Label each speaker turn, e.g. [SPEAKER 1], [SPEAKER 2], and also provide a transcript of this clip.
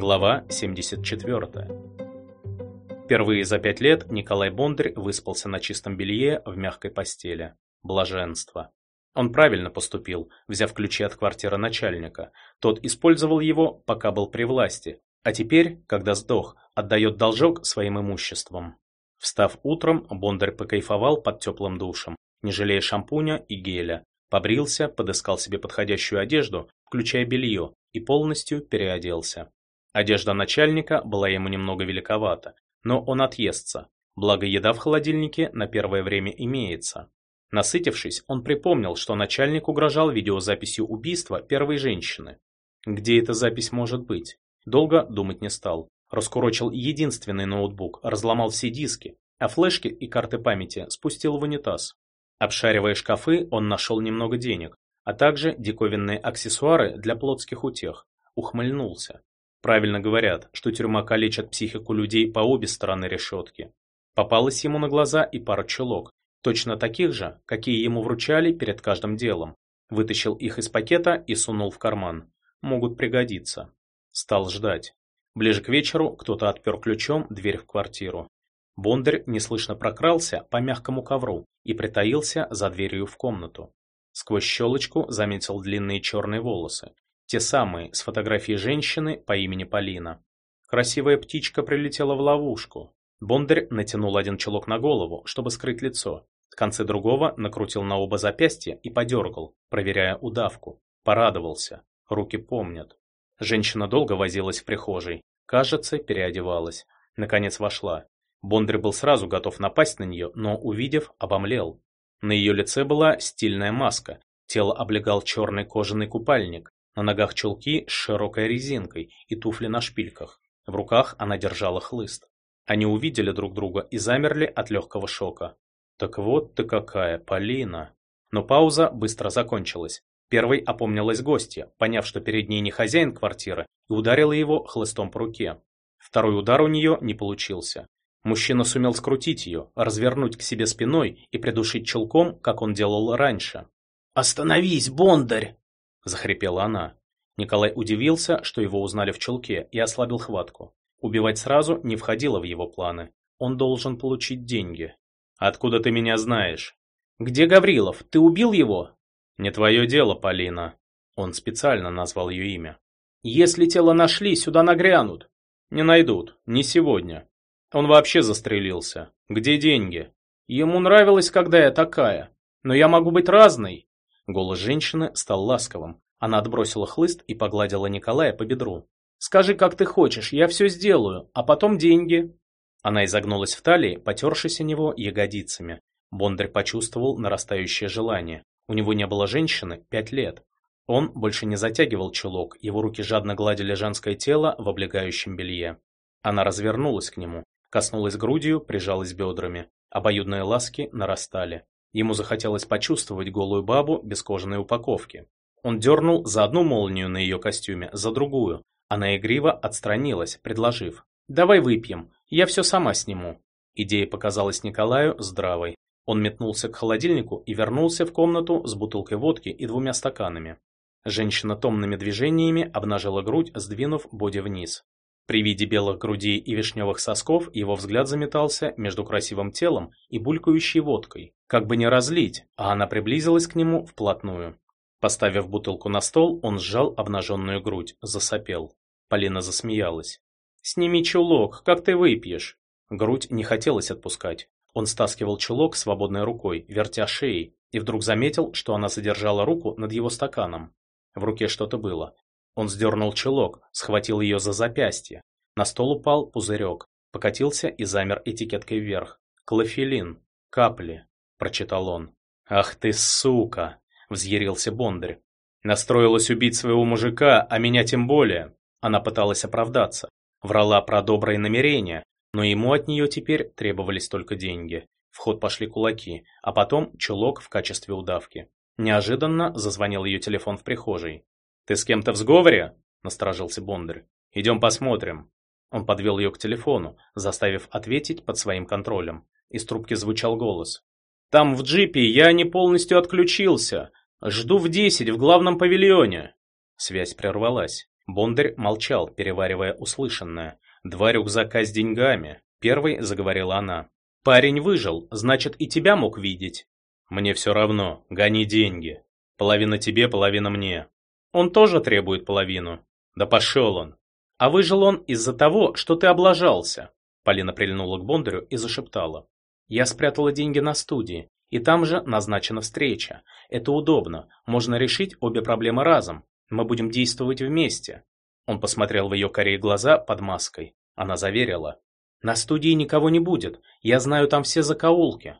[SPEAKER 1] Глава 74. Впервые за пять лет Николай Бондарь выспался на чистом белье в мягкой постели. Блаженство. Он правильно поступил, взяв ключи от квартиры начальника. Тот использовал его, пока был при власти, а теперь, когда сдох, отдает должок своим имуществом. Встав утром, Бондарь покайфовал под теплым душем, не жалея шампуня и геля, побрился, подыскал себе подходящую одежду, включая белье, и полностью переоделся. Одежда начальника была ему немного великовата, но он отъестся, благо еда в холодильнике на первое время имеется. Насытившись, он припомнил, что начальник угрожал видеозаписью убийства первой женщины. Где эта запись может быть? Долго думать не стал. Раскурочил единственный ноутбук, разломал все диски, а флешки и карты памяти спустил в унитаз. Обшаривая шкафы, он нашел немного денег, а также диковинные аксессуары для плотских утех. Ухмыльнулся. Правильно говорят, что тюрьма калечит психику людей по обе стороны решетки. Попалась ему на глаза и пара чулок, точно таких же, какие ему вручали перед каждым делом. Вытащил их из пакета и сунул в карман. Могут пригодиться. Стал ждать. Ближе к вечеру кто-то отпер ключом дверь в квартиру. Бондарь неслышно прокрался по мягкому ковру и притаился за дверью в комнату. Сквозь щелочку заметил длинные черные волосы, те самые, с фотографией женщины по имени Полина. Красивая птичка прилетела в ловушку. Бондарь натянул один чулок на голову, чтобы скрыть лицо. Концы другого накрутил на оба запястья и подергал, проверяя удавку. Порадовался. Руки помнят. Женщина долго возилась в прихожей. Кажется, переодевалась. Наконец вошла. Бондарь был сразу готов напасть на нее, но, увидев, обомлел. На ее лице была стильная маска. Тело облегал черный кожаный купальник. На ногах чулки с широкой резинкой и туфли на шпильках. В руках она держала хлыст. Они увидели друг друга и замерли от легкого шока. «Так вот ты какая, Полина!» Но пауза быстро закончилась. Первой опомнилась гостья, поняв, что перед ней не хозяин квартиры, и ударила его хлыстом по руке. Второй удар у нее не получился. Мужчина сумел скрутить ее, развернуть к себе спиной и придушить чулком, как он делал раньше.
[SPEAKER 2] «Остановись, Бондарь!»
[SPEAKER 1] Захрипела она. Николай удивился, что его узнали в чулке, и ослабил хватку. Убивать сразу не входило в его планы. Он должен получить деньги. Откуда ты меня знаешь?
[SPEAKER 2] Где Гаврилов? Ты убил его?
[SPEAKER 1] Не твое дело, Полина. Он специально назвал ее имя.
[SPEAKER 2] Если тело нашли, сюда нагрянут.
[SPEAKER 1] Не найдут, не сегодня. Он вообще застрелился. Где деньги?
[SPEAKER 2] Ему нравилось, когда я такая. Но я могу быть разной.
[SPEAKER 1] Голос женщины стал ласковым. Она отбросила хлыст и погладила Николая по бедру.
[SPEAKER 2] «Скажи, как ты хочешь, я все сделаю, а потом деньги».
[SPEAKER 1] Она изогнулась в талии, потершись о него ягодицами. Бондарь почувствовал нарастающее желание. У него не было женщины пять лет. Он больше не затягивал чулок, его руки жадно гладили женское тело в облегающем белье. Она развернулась к нему, коснулась грудью, прижалась бедрами. Обоюдные ласки нарастали. Ему захотелось почувствовать голую бабу без кожаной упаковки. Он дернул за одну молнию на ее костюме, за другую. Она игриво отстранилась, предложив. «Давай выпьем, я все сама сниму». Идея показалась Николаю здравой. Он метнулся к холодильнику и вернулся в комнату с бутылкой водки и двумя стаканами. Женщина томными движениями обнажила грудь, сдвинув боди вниз. При виде белых грудей и вишневых сосков его взгляд заметался между красивым телом и булькающей водкой. Как бы не разлить, а она приблизилась к нему вплотную. Поставив бутылку на стол, он сжал обнаженную грудь, засопел. Полина засмеялась. «Сними чулок, как ты выпьешь?» Грудь не хотелось отпускать. Он стаскивал чулок свободной рукой, вертя шеей, и вдруг заметил, что она задержала руку над его стаканом. В руке что-то было. Он сдернул чулок, схватил ее за запястье. На стол упал пузырек, покатился и замер этикеткой вверх. «Клофелин. Капли», — прочитал он. «Ах ты сука!» — взъярился Бондарь. «Настроилась убить своего мужика, а меня тем более». Она пыталась оправдаться. Врала про добрые намерения, но ему от нее теперь требовались только деньги. В ход пошли кулаки, а потом чулок в качестве удавки. Неожиданно зазвонил ее телефон в прихожей. «Ты с кем-то в сговоре?» – насторожился Бондарь. «Идем посмотрим». Он подвел ее к телефону, заставив ответить под своим контролем. Из трубки звучал голос. «Там в джипе я не полностью отключился. Жду в десять в главном павильоне». Связь прервалась. Бондарь молчал, переваривая услышанное. «Два рюкзака с деньгами», — первой заговорила она. «Парень выжил, значит, и тебя мог видеть». «Мне все равно, гони деньги. Половина тебе, половина мне». «Он тоже требует половину». «Да пошел он». «А выжил он из-за того, что ты облажался». Полина прильнула к Бондарю и зашептала. «Я спрятала деньги на студии, и там же назначена встреча. Это удобно, можно решить обе проблемы разом. Мы будем действовать вместе». Он посмотрел в ее корее глаза под маской. Она заверила. «На студии никого не будет, я знаю там все закоулки.